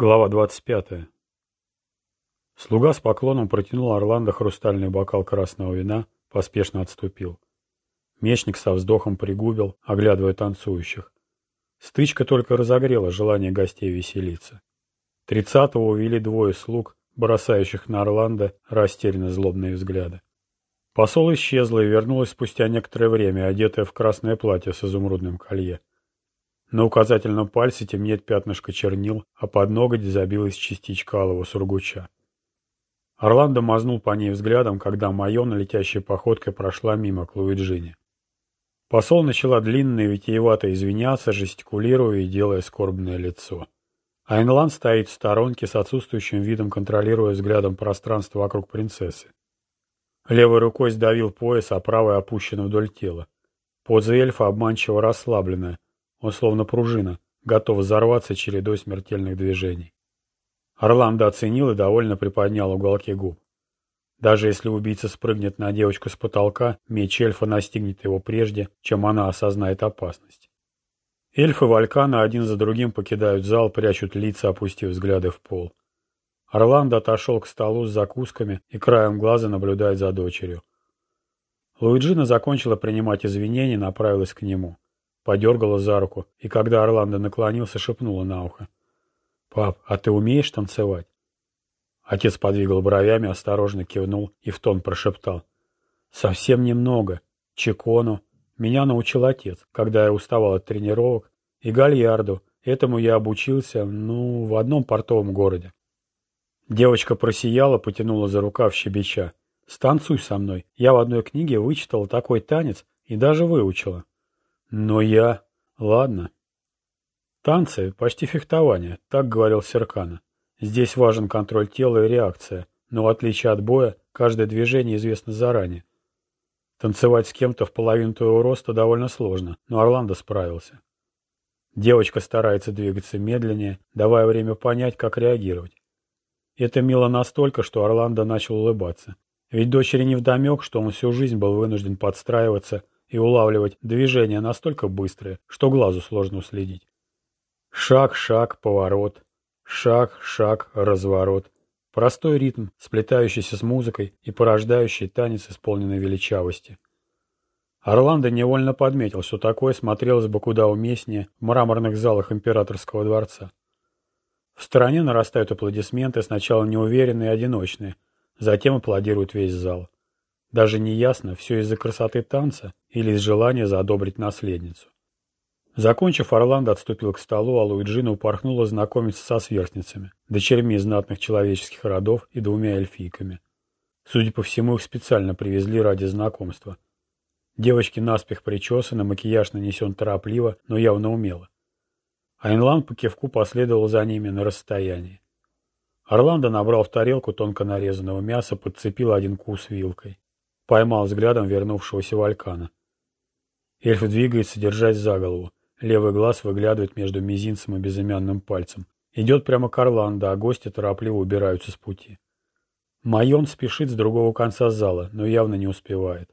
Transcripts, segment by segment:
Глава 25. Слуга с поклоном протянул Орландо хрустальный бокал красного вина, поспешно отступил. Мечник со вздохом пригубил, оглядывая танцующих. Стычка только разогрела желание гостей веселиться. Тридцатого увели двое слуг, бросающих на Орландо растерянно злобные взгляды. Посол исчезла и вернулась спустя некоторое время, одетая в красное платье с изумрудным колье. На указательном пальце темнеет пятнышко чернил, а под ноготь забилась частичка алого сургуча. Орландо мазнул по ней взглядом, когда Майона летящей походкой прошла мимо к Луиджине. Посол начала длинно и витиевато извиняться, жестикулируя и делая скорбное лицо. Айнлан стоит в сторонке с отсутствующим видом, контролируя взглядом пространство вокруг принцессы. Левой рукой сдавил пояс, а правой опущена вдоль тела. Поза эльфа обманчиво расслабленная, он словно пружина, готов взорваться чередой смертельных движений. Орландо оценил и довольно приподнял уголки губ. Даже если убийца спрыгнет на девочку с потолка, меч эльфа настигнет его прежде, чем она осознает опасность. Эльфы Валькана один за другим покидают зал, прячут лица, опустив взгляды в пол. Орландо отошел к столу с закусками и краем глаза наблюдает за дочерью. Луиджина закончила принимать извинения и направилась к нему подергала за руку, и когда Орландо наклонился, шепнула на ухо. «Пап, а ты умеешь танцевать?» Отец подвигал бровями, осторожно кивнул и в тон прошептал. «Совсем немного. Чекону. Меня научил отец, когда я уставал от тренировок. И гальярду. Этому я обучился, ну, в одном портовом городе». Девочка просияла, потянула за рукав щебеча. «Станцуй со мной. Я в одной книге вычитала такой танец и даже выучила». Но я... Ладно. Танцы — почти фехтование, так говорил Серкана. Здесь важен контроль тела и реакция, но в отличие от боя, каждое движение известно заранее. Танцевать с кем-то в половину твоего роста довольно сложно, но Орландо справился. Девочка старается двигаться медленнее, давая время понять, как реагировать. Это мило настолько, что Орландо начал улыбаться. Ведь дочери невдомек, что он всю жизнь был вынужден подстраиваться и улавливать движения настолько быстрые, что глазу сложно уследить. Шаг, шаг, поворот. Шаг, шаг, разворот. Простой ритм, сплетающийся с музыкой и порождающий танец исполненной величавости. Орландо невольно подметил, что такое смотрелось бы куда уместнее в мраморных залах императорского дворца. В стороне нарастают аплодисменты, сначала неуверенные и одиночные, затем аплодирует весь зал. Даже не ясно, все из-за красоты танца или из желания задобрить наследницу. Закончив, Орландо отступил к столу, а Луиджина упорхнула знакомиться со сверстницами, дочерьми знатных человеческих родов и двумя эльфийками. Судя по всему, их специально привезли ради знакомства. Девочки наспех причесаны, макияж нанесен торопливо, но явно умело. Айнлан по кивку последовал за ними на расстоянии. Орландо набрал в тарелку тонко нарезанного мяса, подцепил один кус вилкой. Поймал взглядом вернувшегося Валькана. Эльф двигается, держась за голову. Левый глаз выглядывает между мизинцем и безымянным пальцем. Идет прямо к Орландо, а гости торопливо убираются с пути. Майон спешит с другого конца зала, но явно не успевает.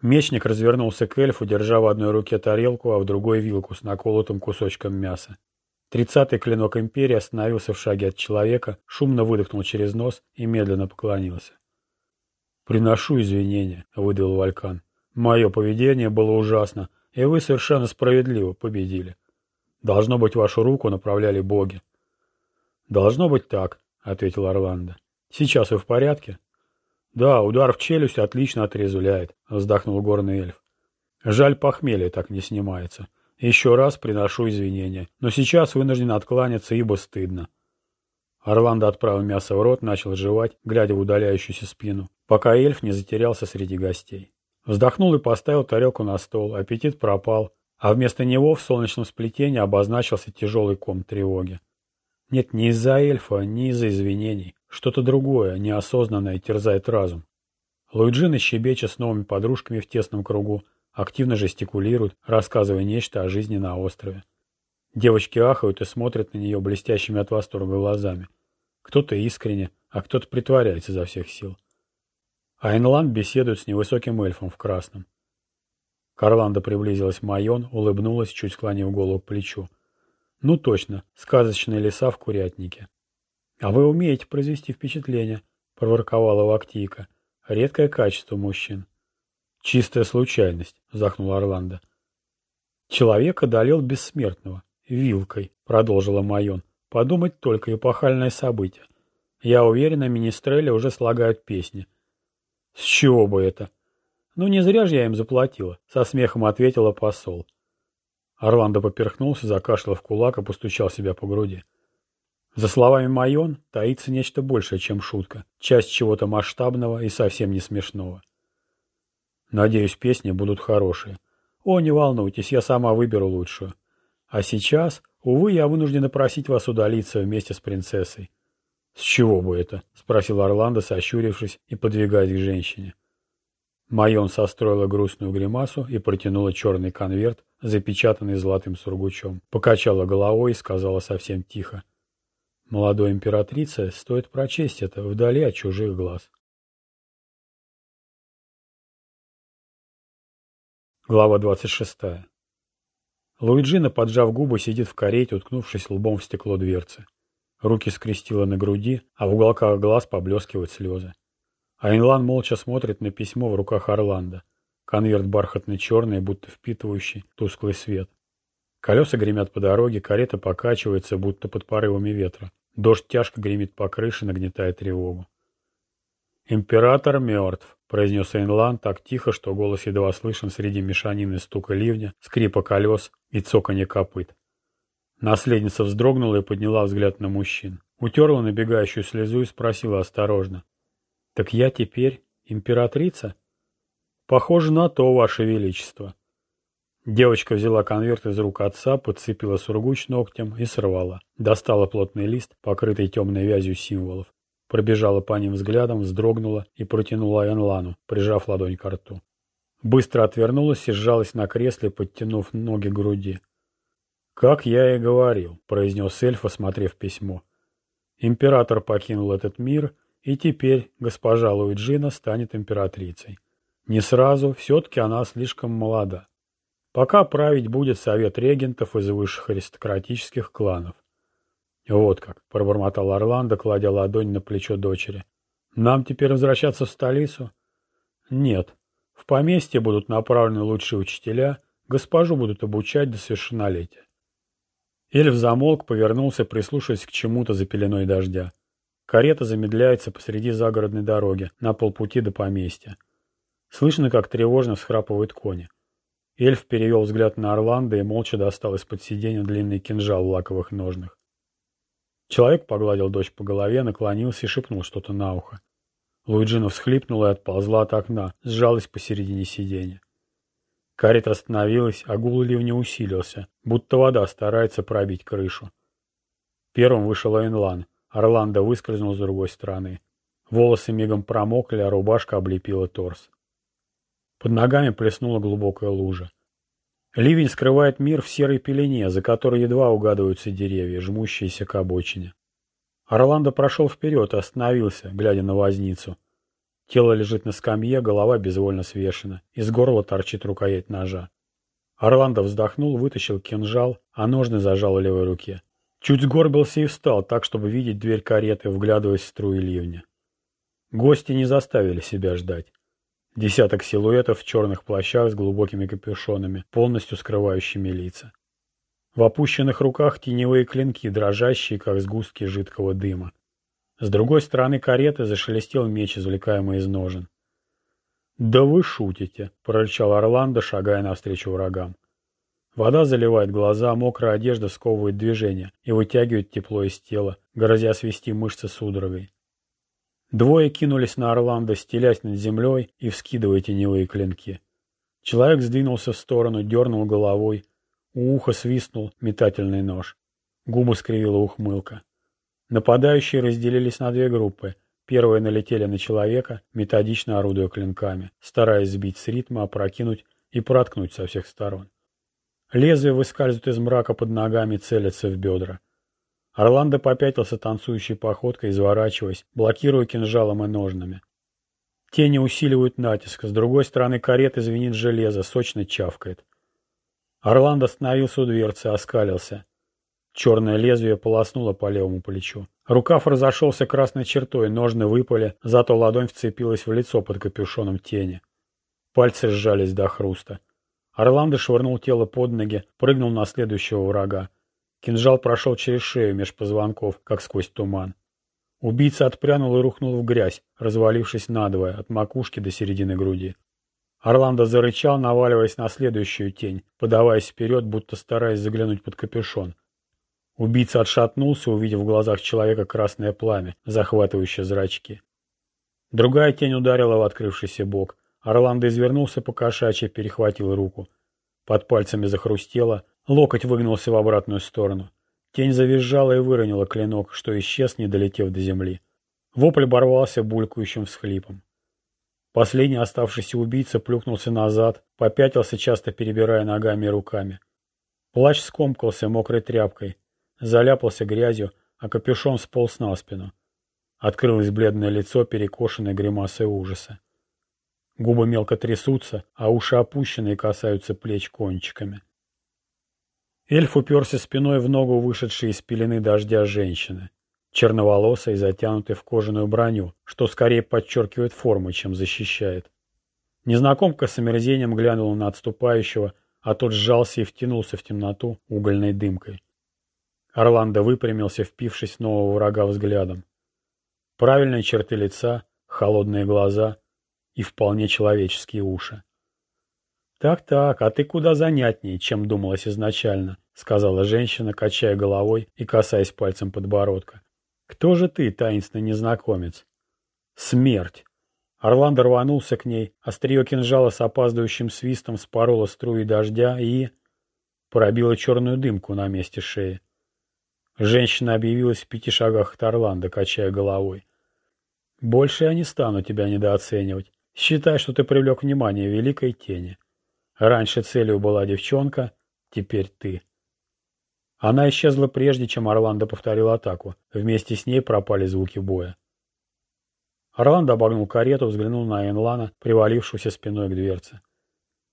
Мечник развернулся к эльфу, держа в одной руке тарелку, а в другой вилку с наколотым кусочком мяса. Тридцатый клинок Империи остановился в шаге от человека, шумно выдохнул через нос и медленно поклонился. «Приношу извинения», — выдал Валькан. «Мое поведение было ужасно, и вы совершенно справедливо победили. Должно быть, вашу руку направляли боги». «Должно быть так», — ответил Орландо. «Сейчас вы в порядке?» «Да, удар в челюсть отлично отрезвляет», — вздохнул горный эльф. «Жаль, похмелье так не снимается. Еще раз приношу извинения, но сейчас вынужден откланяться, ибо стыдно». Орландо отправил мясо в рот, начал жевать, глядя в удаляющуюся спину пока эльф не затерялся среди гостей. Вздохнул и поставил тарелку на стол, аппетит пропал, а вместо него в солнечном сплетении обозначился тяжелый ком тревоги. Нет, не из-за эльфа, не из-за извинений. Что-то другое, неосознанное, терзает разум. Луиджина щебеча с новыми подружками в тесном кругу, активно жестикулирует, рассказывая нечто о жизни на острове. Девочки ахают и смотрят на нее блестящими от восторга глазами. Кто-то искренне, а кто-то притворяется изо всех сил. Айнланд беседует с невысоким эльфом в красном. Карланда приблизилась Майон, улыбнулась, чуть склонив голову к плечу. Ну точно, сказочные леса в курятнике. А вы умеете произвести впечатление, проворковала Вактийка. Редкое качество мужчин. Чистая случайность, вздохнул Орландо. Человек одолел бессмертного. Вилкой, продолжила Майон. Подумать только, эпохальное событие. Я уверена, министрели уже слагают песни. С чего бы это? Ну не зря же я им заплатила, со смехом ответила посол. Орландо поперхнулся, закашлял в кулак и постучал себя по груди. За словами Майон таится нечто большее, чем шутка, часть чего-то масштабного и совсем не смешного. Надеюсь, песни будут хорошие. О, не волнуйтесь, я сама выберу лучшую. А сейчас, увы, я вынуждена просить вас удалиться вместе с принцессой. С чего бы это? Спросил Орландо, сощурившись и подвигаясь к женщине. Майон состроила грустную гримасу и протянула черный конверт, запечатанный золотым сургучом. Покачала головой и сказала совсем тихо. Молодой императрице стоит прочесть это вдали от чужих глаз. Глава 26. Луиджина, поджав губы, сидит в карете, уткнувшись лбом в стекло дверцы. Руки скрестила на груди, а в уголках глаз поблескивают слезы. Айнлан молча смотрит на письмо в руках Орландо. Конверт бархатно-черный, будто впитывающий тусклый свет. Колеса гремят по дороге, карета покачивается, будто под порывами ветра. Дождь тяжко гремит по крыше, нагнетая тревогу. «Император мертв», — произнес Эйнлан так тихо, что голос едва слышен среди мешанины стука ливня, скрипа колес и цоканья копыт. Наследница вздрогнула и подняла взгляд на мужчин. Утерла набегающую слезу и спросила осторожно. «Так я теперь императрица?» «Похоже на то, ваше величество». Девочка взяла конверт из рук отца, подцепила сургуч ногтем и сорвала. Достала плотный лист, покрытый темной вязью символов. Пробежала по ним взглядом, вздрогнула и протянула Энлану, прижав ладонь к рту. Быстро отвернулась и сжалась на кресле, подтянув ноги к груди. «Как я и говорил», — произнес эльф, осмотрев письмо. «Император покинул этот мир, и теперь госпожа Луиджина станет императрицей. Не сразу, все-таки она слишком молода. Пока править будет совет регентов из высших аристократических кланов. «Вот как», — пробормотал Орландо, кладя ладонь на плечо дочери. «Нам теперь возвращаться в столицу?» «Нет. В поместье будут направлены лучшие учителя, госпожу будут обучать до совершеннолетия». Эльф замолк, повернулся, прислушиваясь к чему-то за пеленой дождя. Карета замедляется посреди загородной дороги, на полпути до поместья. Слышно, как тревожно всхрапывают кони. Эльф перевел взгляд на Орландо и молча достал из-под сиденья длинный кинжал в лаковых ножнах. Человек погладил дочь по голове, наклонился и шепнул что-то на ухо. Луиджина всхлипнула и отползла от окна, сжалась посередине сиденья. Карета остановилась, а гул ливня усилился, будто вода старается пробить крышу. Первым вышел Эйнлан. Орландо выскользнул с другой стороны. Волосы мигом промокли, а рубашка облепила торс. Под ногами плеснула глубокая лужа. Ливень скрывает мир в серой пелене, за которой едва угадываются деревья, жмущиеся к обочине. Орландо прошел вперед и остановился, глядя на возницу. Тело лежит на скамье, голова безвольно свешена, из горла торчит рукоять ножа. Орландо вздохнул, вытащил кинжал, а ножны зажал в левой руке. Чуть сгорбился и встал, так, чтобы видеть дверь кареты, вглядываясь в струи ливня. Гости не заставили себя ждать. Десяток силуэтов в черных плащах с глубокими капюшонами, полностью скрывающими лица. В опущенных руках теневые клинки, дрожащие, как сгустки жидкого дыма. С другой стороны кареты зашелестел меч, извлекаемый из ножен. «Да вы шутите!» — прорычал Орландо, шагая навстречу врагам. Вода заливает глаза, мокрая одежда сковывает движение и вытягивает тепло из тела, грозя свести мышцы судорогой. Двое кинулись на Орландо, стелясь над землей и вскидывая теневые клинки. Человек сдвинулся в сторону, дернул головой. У уха свистнул метательный нож. Губы скривила ухмылка. Нападающие разделились на две группы. Первые налетели на человека, методично орудуя клинками, стараясь сбить с ритма, опрокинуть и проткнуть со всех сторон. Лезвия выскальзывают из мрака под ногами, целятся в бедра. Орландо попятился танцующей походкой, изворачиваясь, блокируя кинжалом и ножнами. Тени усиливают натиск, с другой стороны кареты звенит железо, сочно чавкает. Орландо остановился у дверцы, оскалился. Черное лезвие полоснуло по левому плечу. Рукав разошелся красной чертой, ножны выпали, зато ладонь вцепилась в лицо под капюшоном тени. Пальцы сжались до хруста. Орландо швырнул тело под ноги, прыгнул на следующего врага. Кинжал прошел через шею меж позвонков, как сквозь туман. Убийца отпрянул и рухнул в грязь, развалившись надвое, от макушки до середины груди. Орландо зарычал, наваливаясь на следующую тень, подаваясь вперед, будто стараясь заглянуть под капюшон. Убийца отшатнулся, увидев в глазах человека красное пламя, захватывающее зрачки. Другая тень ударила в открывшийся бок. Орландо извернулся по кошачьи, перехватил руку. Под пальцами захрустело, локоть выгнулся в обратную сторону. Тень завизжала и выронила клинок, что исчез, не долетев до земли. Вопль оборвался булькающим всхлипом. Последний оставшийся убийца плюхнулся назад, попятился, часто перебирая ногами и руками. Плащ скомкался мокрой тряпкой, заляпался грязью, а капюшон сполз на спину. Открылось бледное лицо, перекошенное гримасой ужаса. Губы мелко трясутся, а уши опущены и касаются плеч кончиками. Эльф уперся спиной в ногу вышедшей из пелены дождя женщины, черноволосой и затянутой в кожаную броню, что скорее подчеркивает форму, чем защищает. Незнакомка с омерзением глянула на отступающего, а тот сжался и втянулся в темноту угольной дымкой. Орландо выпрямился, впившись нового врага взглядом. Правильные черты лица, холодные глаза — и вполне человеческие уши. «Так-так, а ты куда занятнее, чем думалось изначально», — сказала женщина, качая головой и касаясь пальцем подбородка. «Кто же ты, таинственный незнакомец?» «Смерть!» Орландо рванулся к ней, острие кинжала с опаздывающим свистом спороло струи дождя и... пробило черную дымку на месте шеи. Женщина объявилась в пяти шагах от Орландо, качая головой. «Больше я не стану тебя недооценивать. Считай, что ты привлек внимание великой тени. Раньше целью была девчонка, теперь ты. Она исчезла прежде, чем Орландо повторил атаку. Вместе с ней пропали звуки боя. Орландо обогнул карету, взглянул на Энлана, привалившуюся спиной к дверце.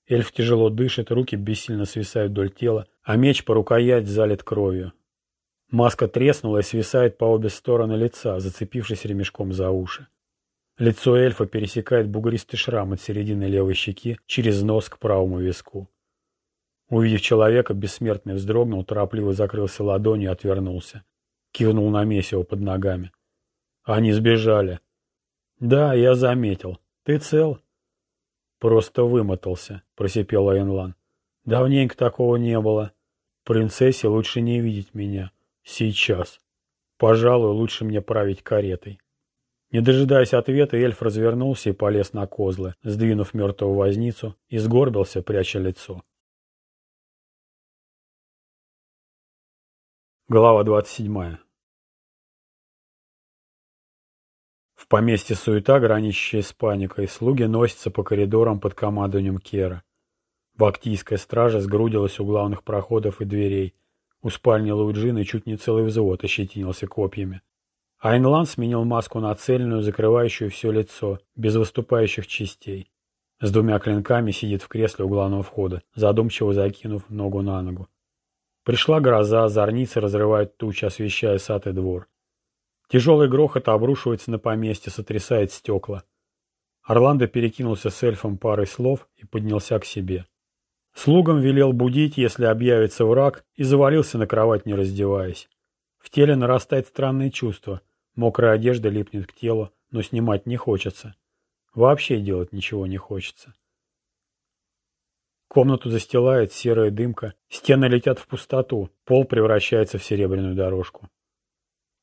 Эльф тяжело дышит, руки бессильно свисают вдоль тела, а меч по рукоять залит кровью. Маска треснула и свисает по обе стороны лица, зацепившись ремешком за уши. Лицо эльфа пересекает бугристый шрам от середины левой щеки через нос к правому виску. Увидев человека, бессмертный вздрогнул, торопливо закрылся ладонью и отвернулся. Кивнул на месиво под ногами. Они сбежали. Да, я заметил. Ты цел? Просто вымотался, просипел Айнлан. Давненько такого не было. Принцессе лучше не видеть меня. Сейчас. Пожалуй, лучше мне править каретой. Не дожидаясь ответа, эльф развернулся и полез на козлы, сдвинув мертвую возницу, и сгорбился, пряча лицо. Глава 27. В поместье суета, граничащая с паникой, слуги носятся по коридорам под командованием Кера. Бактийская стража сгрудилась у главных проходов и дверей. У спальни Луиджины чуть не целый взвод ощетинился копьями. Айнлан сменил маску на цельную, закрывающую все лицо, без выступающих частей. С двумя клинками сидит в кресле у главного входа, задумчиво закинув ногу на ногу. Пришла гроза, зорницы разрывают тучи, освещая сад и двор. Тяжелый грохот обрушивается на поместье, сотрясает стекла. Орландо перекинулся с эльфом парой слов и поднялся к себе. Слугам велел будить, если объявится враг, и завалился на кровать, не раздеваясь. В теле нарастает странное чувство — Мокрая одежда липнет к телу, но снимать не хочется. Вообще делать ничего не хочется. Комнату застилает серая дымка, стены летят в пустоту, пол превращается в серебряную дорожку.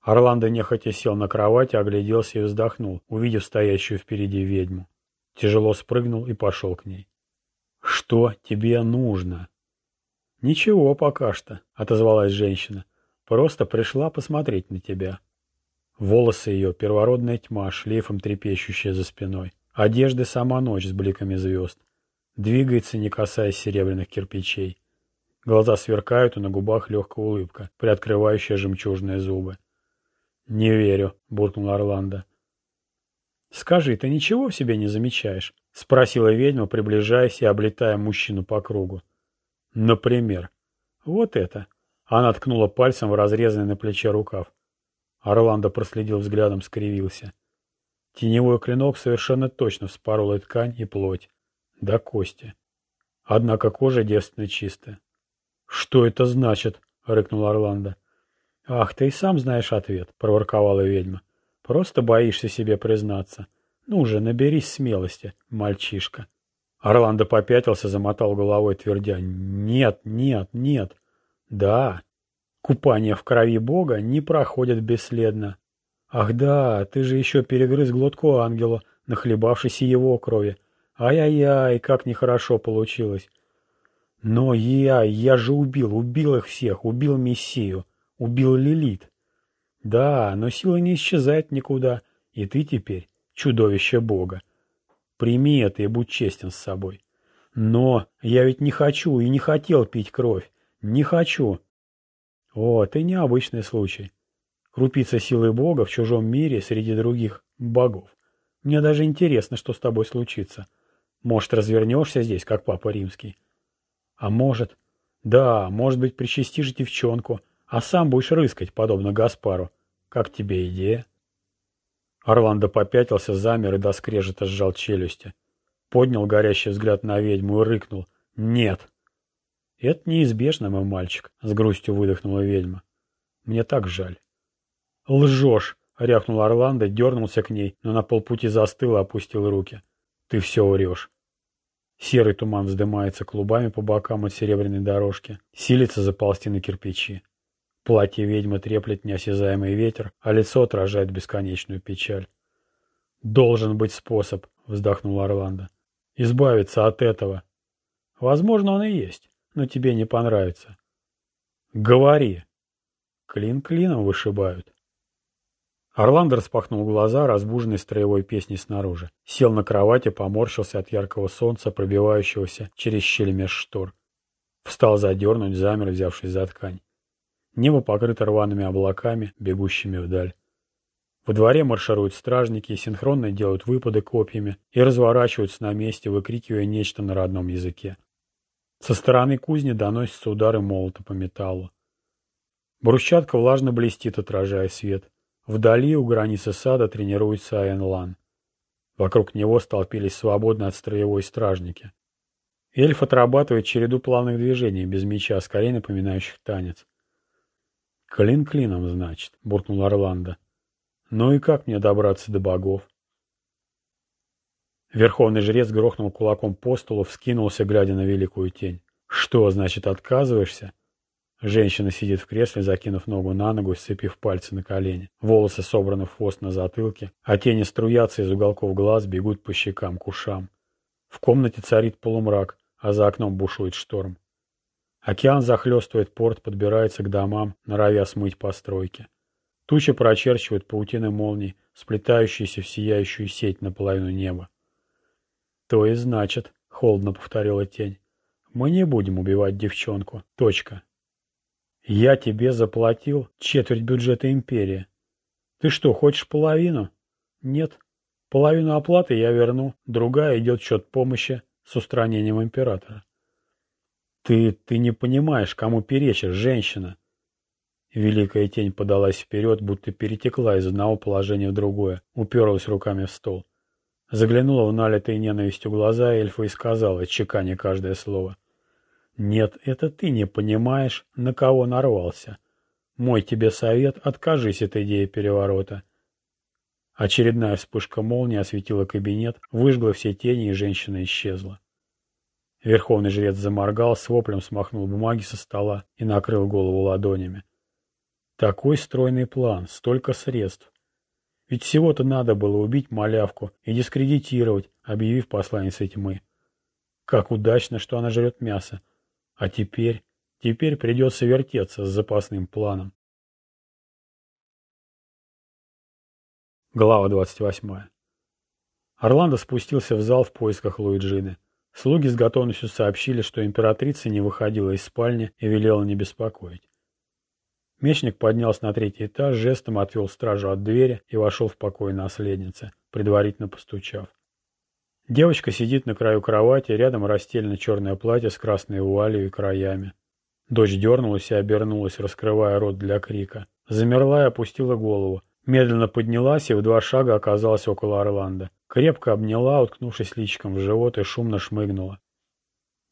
Орландо нехотя сел на кровать, огляделся и вздохнул, увидев стоящую впереди ведьму. Тяжело спрыгнул и пошел к ней. «Что тебе нужно?» «Ничего пока что», — отозвалась женщина. «Просто пришла посмотреть на тебя». Волосы ее — первородная тьма, шлейфом трепещущая за спиной. Одежды — сама ночь с бликами звезд. Двигается, не касаясь серебряных кирпичей. Глаза сверкают, и на губах легкая улыбка, приоткрывающая жемчужные зубы. «Не верю», — буркнул Орландо. «Скажи, ты ничего в себе не замечаешь?» — спросила ведьма, приближаясь и облетая мужчину по кругу. «Например?» «Вот это». Она ткнула пальцем в разрезанный на плече рукав. Орландо проследил взглядом, скривился. Теневой клинок совершенно точно вспорол и ткань, и плоть. До кости. Однако кожа девственно чистая. «Что это значит?» — рыкнул Орландо. «Ах, ты и сам знаешь ответ», — проворковала ведьма. «Просто боишься себе признаться. Ну же, наберись смелости, мальчишка». Орландо попятился, замотал головой, твердя «Нет, нет, нет». «Да, купание в крови Бога не проходит бесследно. Ах да, ты же еще перегрыз глотку ангелу, нахлебавшись его крови. Ай-яй-яй, как нехорошо получилось. Но я, я же убил, убил их всех, убил Мессию, убил Лилит. Да, но сила не исчезает никуда, и ты теперь чудовище Бога. Прими это и будь честен с собой. Но я ведь не хочу и не хотел пить кровь. Не хочу. О, ты необычный случай. Крупица силы Бога в чужом мире среди других богов. Мне даже интересно, что с тобой случится. Может, развернешься здесь, как Папа Римский. А может... Да, может быть, причастишь девчонку, а сам будешь рыскать, подобно Гаспару. Как тебе идея? Орландо попятился, замер и до скрежета сжал челюсти. Поднял горящий взгляд на ведьму и рыкнул. «Нет!» «Это неизбежно, мой мальчик», — с грустью выдохнула ведьма. «Мне так жаль». «Лжешь!» — рявкнул Орландо, дернулся к ней, но на полпути застыл и опустил руки. «Ты все врешь». Серый туман вздымается клубами по бокам от серебряной дорожки, силится заползти на кирпичи. Платье ведьмы треплет неосязаемый ветер, а лицо отражает бесконечную печаль. «Должен быть способ», — вздохнул Орландо. «Избавиться от этого. Возможно, он и есть, но тебе не понравится». «Говори». Клин клином вышибают. Орландо распахнул глаза, разбуженный строевой песней снаружи. Сел на кровати, поморщился от яркого солнца, пробивающегося через щель меж штор. Встал задернуть, замер, взявшись за ткань. Небо покрыто рваными облаками, бегущими вдаль. Во дворе маршируют стражники, синхронно делают выпады копьями и разворачиваются на месте, выкрикивая нечто на родном языке. Со стороны кузни доносятся удары молота по металлу. Брусчатка влажно блестит, отражая свет. Вдали, у границы сада, тренируется Айенлан. Вокруг него столпились свободно от строевой стражники. Эльф отрабатывает череду плавных движений, без меча, скорее напоминающих танец. «Клин клином, значит», — буркнул Орландо. «Ну и как мне добраться до богов?» Верховный жрец грохнул кулаком по столу, вскинулся, глядя на великую тень. «Что, значит, отказываешься?» Женщина сидит в кресле, закинув ногу на ногу, сцепив пальцы на колени. Волосы собраны в хвост на затылке, а тени струятся из уголков глаз, бегут по щекам к ушам. В комнате царит полумрак, а за окном бушует шторм. Океан захлестывает порт, подбирается к домам, норовя смыть постройки. Тучи прочерчивают паутины молний, сплетающиеся в сияющую сеть наполовину неба. «То и значит», — холодно повторила тень, — «мы не будем убивать девчонку. Точка». Я тебе заплатил четверть бюджета империи. Ты что, хочешь половину? Нет. Половину оплаты я верну, другая идет в счет помощи с устранением императора. Ты, ты не понимаешь, кому перечишь, женщина. Великая тень подалась вперед, будто перетекла из одного положения в другое, уперлась руками в стол. Заглянула в налитые ненавистью глаза эльфа и сказала, чеканя каждое слово. Нет, это ты не понимаешь, на кого нарвался. Мой тебе совет, откажись от идеи переворота. Очередная вспышка молнии осветила кабинет, выжгла все тени, и женщина исчезла. Верховный жрец заморгал, с воплем смахнул бумаги со стола и накрыл голову ладонями. Такой стройный план, столько средств. Ведь всего-то надо было убить малявку и дискредитировать, объявив посланницей тьмы. Как удачно, что она жрет мясо, а теперь, теперь придется вертеться с запасным планом. Глава 28. Орландо спустился в зал в поисках Луиджины. Слуги с готовностью сообщили, что императрица не выходила из спальни и велела не беспокоить. Мечник поднялся на третий этаж, жестом отвел стражу от двери и вошел в покой наследницы, предварительно постучав. Девочка сидит на краю кровати, рядом расстелено черное платье с красной вуалью и краями. Дочь дернулась и обернулась, раскрывая рот для крика. Замерла и опустила голову. Медленно поднялась и в два шага оказалась около Орландо. Крепко обняла, уткнувшись личиком в живот, и шумно шмыгнула.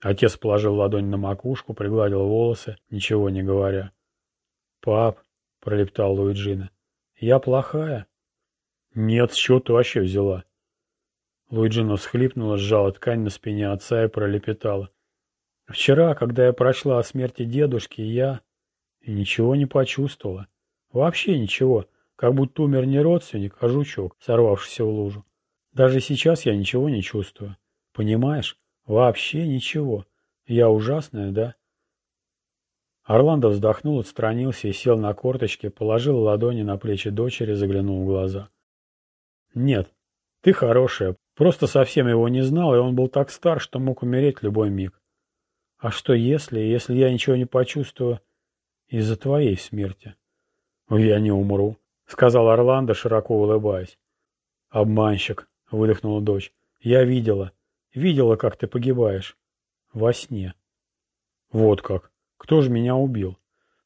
Отец положил ладонь на макушку, пригладил волосы, ничего не говоря. «Пап», — пролептал Луиджина, — «я плохая?» «Нет, с чего ты вообще взяла?» Луиджина всхлипнула, сжала ткань на спине отца и пролепетала. Вчера, когда я прошла о смерти дедушки, я ничего не почувствовала. Вообще ничего, как будто умер не родственник, а жучок, сорвавшийся в лужу. Даже сейчас я ничего не чувствую. Понимаешь? Вообще ничего. Я ужасная, да? Орландо вздохнул, отстранился и сел на корточки, положил ладони на плечи дочери, заглянул в глаза. «Нет, ты хорошая. Просто совсем его не знал, и он был так стар, что мог умереть любой миг. А что если, если я ничего не почувствую из-за твоей смерти? Я не умру, сказал Орландо, широко улыбаясь. Обманщик, выдохнула дочь. Я видела, видела, как ты погибаешь. Во сне. Вот как. Кто же меня убил?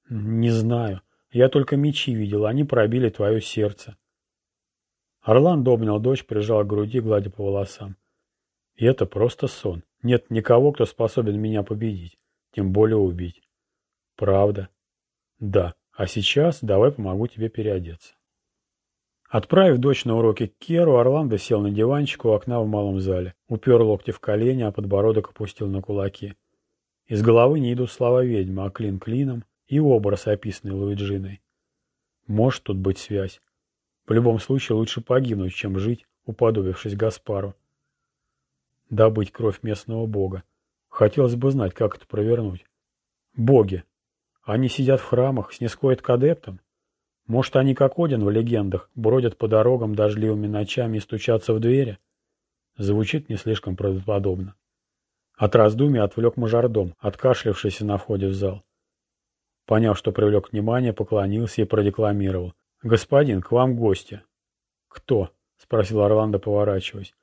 Не знаю. Я только мечи видел, они пробили твое сердце. Орландо обнял дочь, прижал к груди, гладя по волосам. И это просто сон. Нет никого, кто способен меня победить, тем более убить. Правда? Да. А сейчас давай помогу тебе переодеться. Отправив дочь на уроки к Керу, Орландо сел на диванчик у окна в малом зале, упер локти в колени, а подбородок опустил на кулаки. Из головы не идут слова ведьмы, а клин клином и образ, описанный Луиджиной. Может тут быть связь. В любом случае лучше погибнуть, чем жить, уподобившись Гаспару добыть кровь местного бога. Хотелось бы знать, как это провернуть. Боги. Они сидят в храмах, снисходят к адептам. Может, они, как Один в легендах, бродят по дорогам дождливыми ночами и стучатся в двери? Звучит не слишком правдоподобно. От раздумий отвлек мажордом, откашлявшийся на входе в зал. Поняв, что привлек внимание, поклонился и продекламировал. «Господин, к вам гости». «Кто?» — спросил Орландо, поворачиваясь.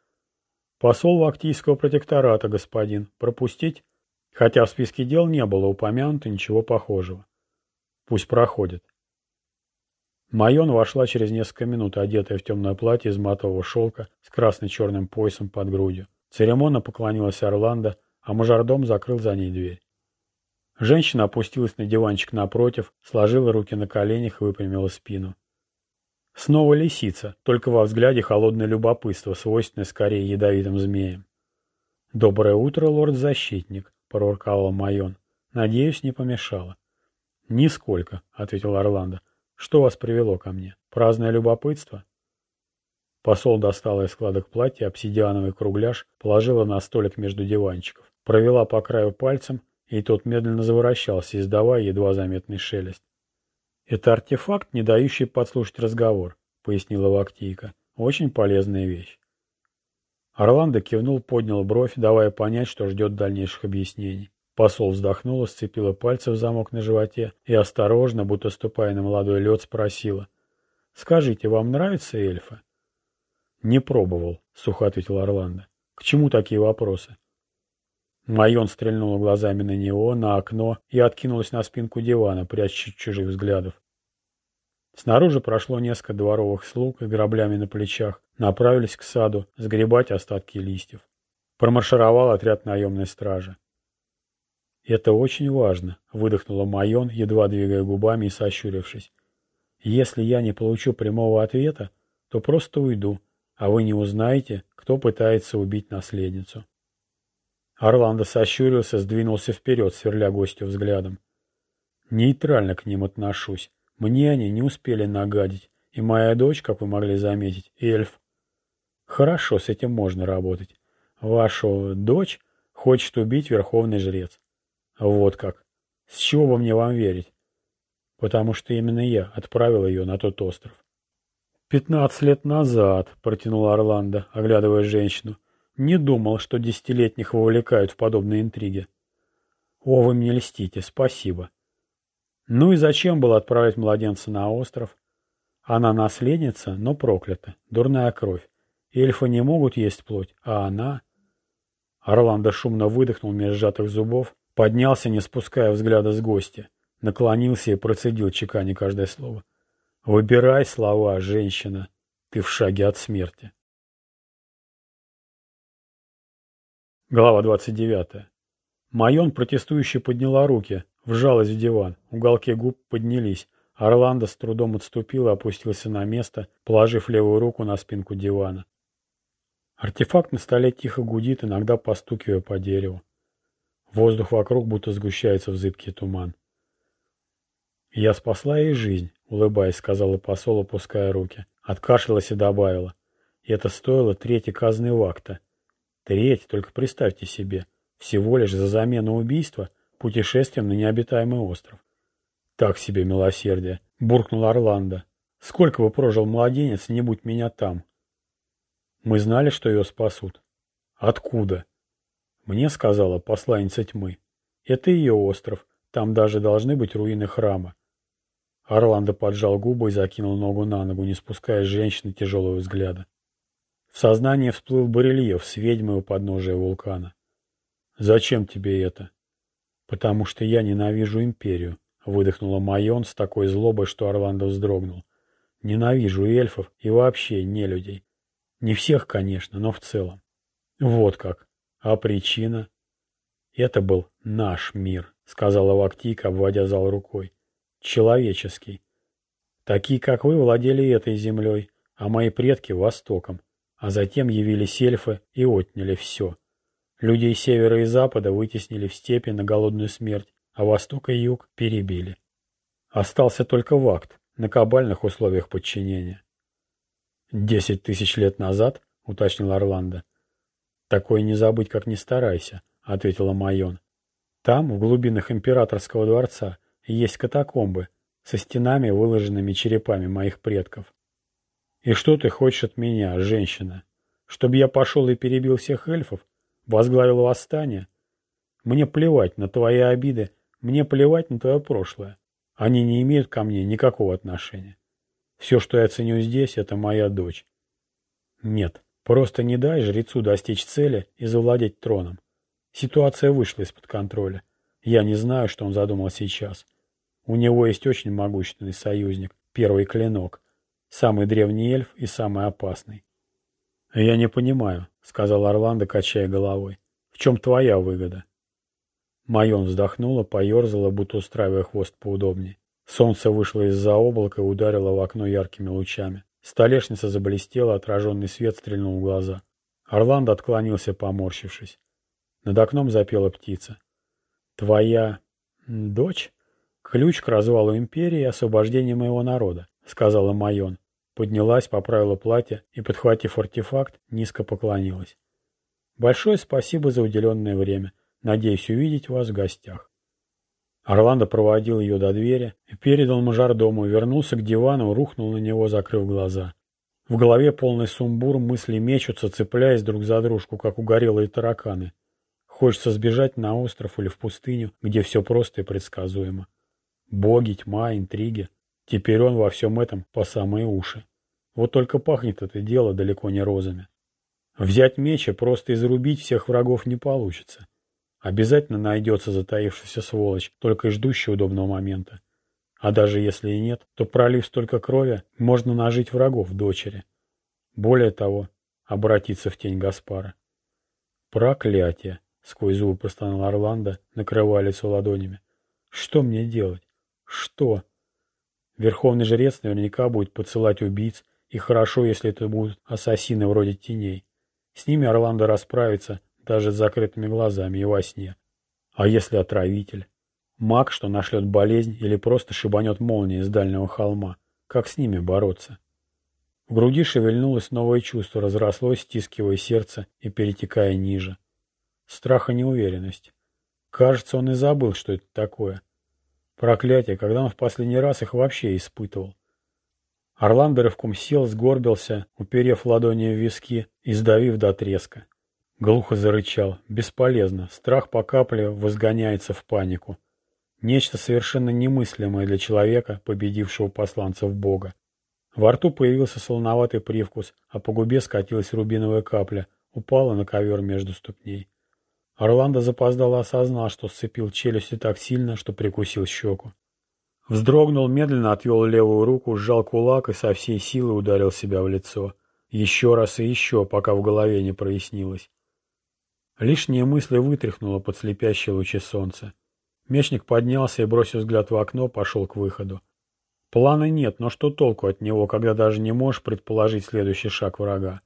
Посол Лактийского протектората, господин. Пропустить? Хотя в списке дел не было упомянуто ничего похожего. Пусть проходит. Майон вошла через несколько минут, одетая в темное платье из матового шелка с красно-черным поясом под грудью. Церемонно поклонилась Орландо, а мажордом закрыл за ней дверь. Женщина опустилась на диванчик напротив, сложила руки на коленях и выпрямила спину. Снова лисица, только во взгляде холодное любопытство, свойственное скорее ядовитым змеям. «Доброе утро, лорд-защитник», — проворковал Майон. «Надеюсь, не помешало». «Нисколько», — ответил Орландо. «Что вас привело ко мне? Праздное любопытство?» Посол достала из складок платья обсидиановый кругляш, положила на столик между диванчиков, провела по краю пальцем, и тот медленно заворачивался, издавая едва заметный шелест. «Это артефакт, не дающий подслушать разговор», — пояснила Вактийка. «Очень полезная вещь». Орландо кивнул, поднял бровь, давая понять, что ждет дальнейших объяснений. Посол вздохнула, сцепила пальцы в замок на животе и осторожно, будто ступая на молодой лед, спросила. «Скажите, вам нравятся эльфы?» «Не пробовал», — сухо ответил Орландо. «К чему такие вопросы?» Майон стрельнула глазами на него, на окно и откинулась на спинку дивана, пряча чужих взглядов. Снаружи прошло несколько дворовых слуг с граблями на плечах, направились к саду сгребать остатки листьев. Промаршировал отряд наемной стражи. «Это очень важно», — выдохнула Майон, едва двигая губами и сощурившись. «Если я не получу прямого ответа, то просто уйду, а вы не узнаете, кто пытается убить наследницу». Орландо сощурился, сдвинулся вперед, сверля гостю взглядом. Нейтрально к ним отношусь. Мне они не успели нагадить. И моя дочь, как вы могли заметить, эльф. Хорошо, с этим можно работать. Вашу дочь хочет убить верховный жрец. Вот как. С чего бы мне вам верить? Потому что именно я отправил ее на тот остров. «Пятнадцать лет назад», — протянул Орландо, оглядывая женщину, — не думал, что десятилетних вовлекают в подобные интриги. О, вы мне льстите, спасибо. Ну и зачем было отправить младенца на остров? Она наследница, но проклята, дурная кровь. Эльфы не могут есть плоть, а она... Орландо шумно выдохнул меж сжатых зубов, Поднялся, не спуская взгляда с гостя. Наклонился и процедил, чеканя каждое слово. «Выбирай слова, женщина. Ты в шаге от смерти». Глава 29. Майон протестующе подняла руки, вжалась в диван. Уголки губ поднялись. Орландо с трудом отступил и опустился на место, положив левую руку на спинку дивана. Артефакт на столе тихо гудит, иногда постукивая по дереву. Воздух вокруг будто сгущается в зыбкий туман. «Я спасла ей жизнь», — улыбаясь, сказала посол, опуская руки. Откашлялась и добавила. И это стоило трети казны вакта. Треть, только представьте себе, всего лишь за замену убийства путешествием на необитаемый остров. Так себе милосердие, буркнул Орландо. Сколько бы прожил младенец, не будь меня там. Мы знали, что ее спасут. Откуда? Мне сказала посланница тьмы. Это ее остров, там даже должны быть руины храма. Орландо поджал губы и закинул ногу на ногу, не спуская с женщины тяжелого взгляда. В сознании всплыл барельеф с ведьмой у подножия вулкана. «Зачем тебе это?» «Потому что я ненавижу империю», — выдохнула Майон с такой злобой, что Орландо вздрогнул. «Ненавижу эльфов и вообще не людей. Не всех, конечно, но в целом». «Вот как. А причина?» «Это был наш мир», — сказала Вактика, обводя зал рукой. «Человеческий. Такие, как вы, владели этой землей, а мои предки — Востоком. А затем явились эльфы и отняли все. Людей севера и запада вытеснили в степи на голодную смерть, а восток и юг перебили. Остался только Вакт на кабальных условиях подчинения. «Десять тысяч лет назад», — уточнил Орландо. «Такое не забыть, как не старайся», — ответила Майон. «Там, в глубинах императорского дворца, есть катакомбы со стенами, выложенными черепами моих предков. И что ты хочешь от меня, женщина? Чтобы я пошел и перебил всех эльфов? Возглавил восстание? Мне плевать на твои обиды, мне плевать на твое прошлое. Они не имеют ко мне никакого отношения. Все, что я ценю здесь, это моя дочь. Нет, просто не дай жрецу достичь цели и завладеть троном. Ситуация вышла из-под контроля. Я не знаю, что он задумал сейчас. У него есть очень могущественный союзник, первый клинок — Самый древний эльф и самый опасный. «Я не понимаю», — сказал Орландо, качая головой. «В чем твоя выгода?» Майон вздохнула, поерзала, будто устраивая хвост поудобнее. Солнце вышло из-за облака и ударило в окно яркими лучами. Столешница заблестела, отраженный свет стрельнул в глаза. Орландо отклонился, поморщившись. Над окном запела птица. «Твоя... дочь? Ключ к развалу империи и освобождению моего народа сказала Майон. Поднялась, поправила платье и, подхватив артефакт, низко поклонилась. Большое спасибо за уделенное время. Надеюсь увидеть вас в гостях. Орландо проводил ее до двери передал мажордому, вернулся к дивану, рухнул на него, закрыв глаза. В голове полный сумбур, мысли мечутся, цепляясь друг за дружку, как угорелые тараканы. Хочется сбежать на остров или в пустыню, где все просто и предсказуемо. Боги, тьма, интриги. Теперь он во всем этом по самые уши. Вот только пахнет это дело далеко не розами. Взять меч и просто изрубить всех врагов не получится. Обязательно найдется затаившийся сволочь, только и ждущий удобного момента. А даже если и нет, то пролив столько крови, можно нажить врагов дочери. Более того, обратиться в тень Гаспара. Проклятие! Сквозь зубы простонал Орландо, накрывая лицо ладонями. Что мне делать? Что? Верховный жрец наверняка будет подсылать убийц, и хорошо, если это будут ассасины вроде теней. С ними Орландо расправится даже с закрытыми глазами и во сне. А если отравитель? Маг, что нашлет болезнь или просто шибанет молнией с дальнего холма. Как с ними бороться? В груди шевельнулось новое чувство, разрослось, стискивая сердце и перетекая ниже. Страх и неуверенность. Кажется, он и забыл, что это такое. Проклятие, когда он в последний раз их вообще испытывал. Орландо рывком сел, сгорбился, уперев ладони в виски и сдавив до треска. Глухо зарычал. Бесполезно. Страх по капле возгоняется в панику. Нечто совершенно немыслимое для человека, победившего посланцев Бога. Во рту появился солоноватый привкус, а по губе скатилась рубиновая капля, упала на ковер между ступней. Орландо запоздало осознал, что сцепил челюсти так сильно, что прикусил щеку. Вздрогнул, медленно отвел левую руку, сжал кулак и со всей силы ударил себя в лицо. Еще раз и еще, пока в голове не прояснилось. Лишние мысли вытряхнуло под слепящие лучи солнца. Мечник поднялся и, бросив взгляд в окно, пошел к выходу. Плана нет, но что толку от него, когда даже не можешь предположить следующий шаг врага?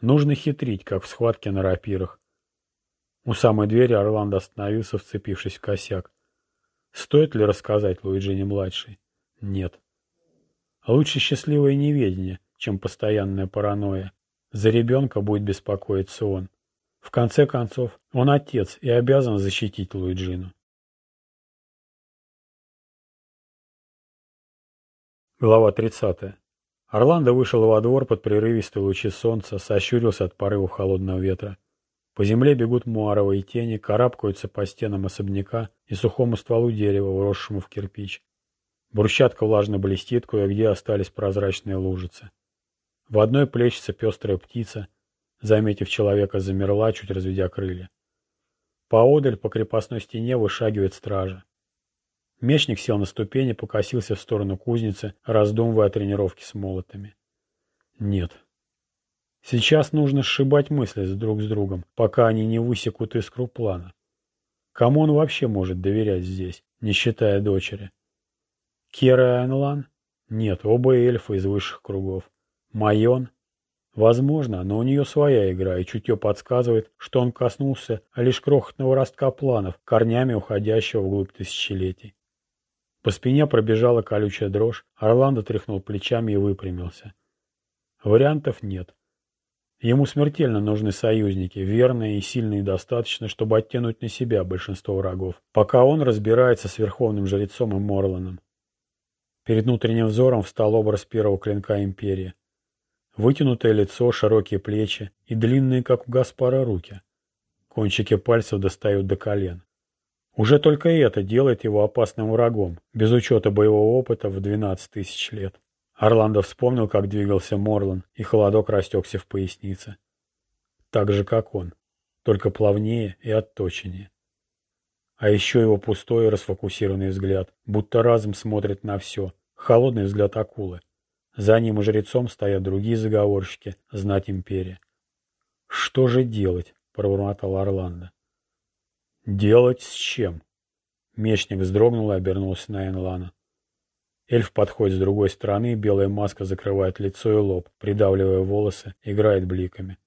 Нужно хитрить, как в схватке на рапирах. У самой двери Орландо остановился, вцепившись в косяк. Стоит ли рассказать Луиджине-младшей? Нет. Лучше счастливое неведение, чем постоянная паранойя. За ребенка будет беспокоиться он. В конце концов, он отец и обязан защитить Луиджину. Глава 30. Орландо вышел во двор под прерывистые лучи солнца, сощурился от порывов холодного ветра. По земле бегут муаровые тени, карабкаются по стенам особняка и сухому стволу дерева, уросшему в кирпич. Брусчатка влажно блестит, кое-где остались прозрачные лужицы. В одной плещется пестрая птица, заметив человека, замерла, чуть разведя крылья. Поодаль по крепостной стене вышагивает стража. Мечник сел на ступени, покосился в сторону кузницы, раздумывая о тренировке с молотами. Нет, Сейчас нужно сшибать мысли друг с другом, пока они не высекут искру плана. Кому он вообще может доверять здесь, не считая дочери? Кера Айнлан? Нет, оба эльфа из высших кругов. Майон? Возможно, но у нее своя игра, и чутье подсказывает, что он коснулся лишь крохотного ростка планов, корнями уходящего вглубь тысячелетий. По спине пробежала колючая дрожь, Орландо тряхнул плечами и выпрямился. Вариантов нет. Ему смертельно нужны союзники, верные и сильные достаточно, чтобы оттянуть на себя большинство врагов, пока он разбирается с верховным жрецом и Морланом. Перед внутренним взором встал образ первого клинка Империи. Вытянутое лицо, широкие плечи и длинные, как у Гаспара, руки. Кончики пальцев достают до колен. Уже только это делает его опасным врагом, без учета боевого опыта в 12 тысяч лет. Орландо вспомнил, как двигался Морлан, и холодок растекся в пояснице. Так же, как он, только плавнее и отточеннее. А еще его пустой и расфокусированный взгляд, будто разум смотрит на все, холодный взгляд акулы. За ним и жрецом стоят другие заговорщики, знать империи. «Что же делать?» — пробормотал Орландо. «Делать с чем?» Мечник вздрогнул и обернулся на Энлана. Эльф подходит с другой стороны, белая маска закрывает лицо и лоб, придавливая волосы, играет бликами.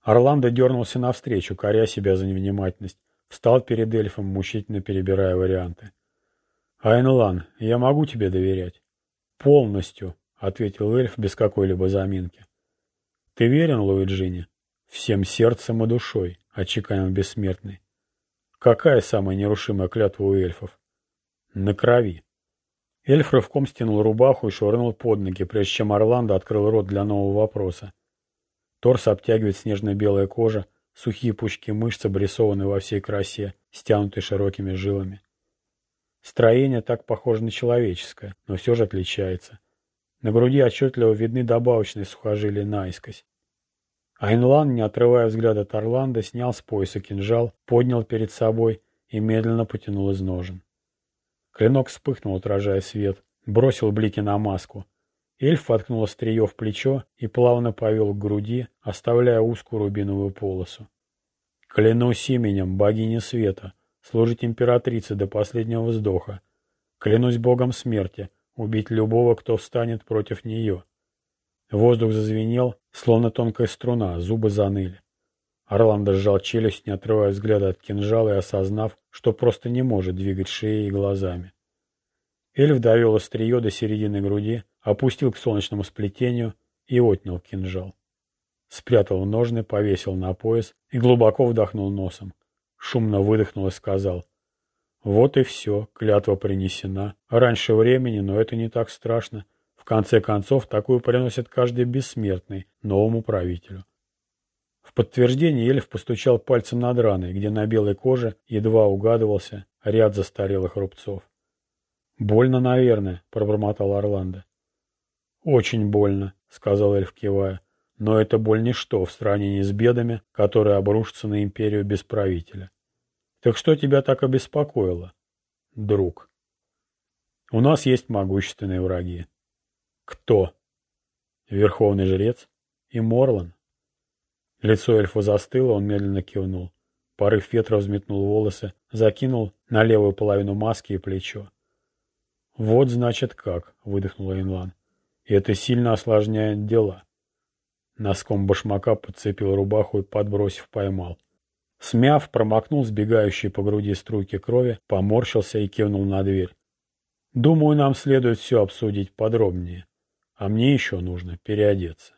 Орландо дернулся навстречу, коря себя за невнимательность. Встал перед эльфом, мучительно перебирая варианты. «Айнлан, я могу тебе доверять?» «Полностью», — ответил эльф без какой-либо заминки. «Ты верен, Луиджине?» «Всем сердцем и душой», — отчеканил бессмертный. «Какая самая нерушимая клятва у эльфов?» «На крови». Эльф рывком стянул рубаху и швырнул под ноги, прежде чем Орландо открыл рот для нового вопроса. Торс обтягивает снежно-белая кожа, сухие пучки мышц обрисованы во всей красе, стянутые широкими жилами. Строение так похоже на человеческое, но все же отличается. На груди отчетливо видны добавочные сухожилия наискось. Айнлан, не отрывая взгляда от Орландо, снял с пояса кинжал, поднял перед собой и медленно потянул из ножен. Клинок вспыхнул, отражая свет, бросил блики на маску. Эльф воткнул острие в плечо и плавно повел к груди, оставляя узкую рубиновую полосу. «Клянусь именем богини света, служить императрице до последнего вздоха. Клянусь богом смерти, убить любого, кто встанет против нее». Воздух зазвенел, словно тонкая струна, зубы заныли. Орландо сжал челюсть, не отрывая взгляда от кинжала и осознав, что просто не может двигать шеей и глазами. Эльф довел острие до середины груди, опустил к солнечному сплетению и отнял кинжал. Спрятал в ножны, повесил на пояс и глубоко вдохнул носом. Шумно выдохнул и сказал. Вот и все, клятва принесена. Раньше времени, но это не так страшно. В конце концов, такую приносит каждый бессмертный новому правителю. В подтверждение эльф постучал пальцем над раной, где на белой коже едва угадывался ряд застарелых рубцов. «Больно, наверное», — пробормотал Орландо. «Очень больно», — сказал эльф, кивая. но это боль ничто в сравнении с бедами, которые обрушатся на империю без правителя. Так что тебя так обеспокоило, друг? У нас есть могущественные враги. Кто? Верховный жрец и Морлан. Лицо эльфа застыло, он медленно кивнул. Порыв ветра взметнул волосы, закинул на левую половину маски и плечо. «Вот, значит, как», — выдохнула Инлан. «И это сильно осложняет дела». Носком башмака подцепил рубаху и, подбросив, поймал. Смяв, промокнул сбегающие по груди струйки крови, поморщился и кивнул на дверь. «Думаю, нам следует все обсудить подробнее, а мне еще нужно переодеться».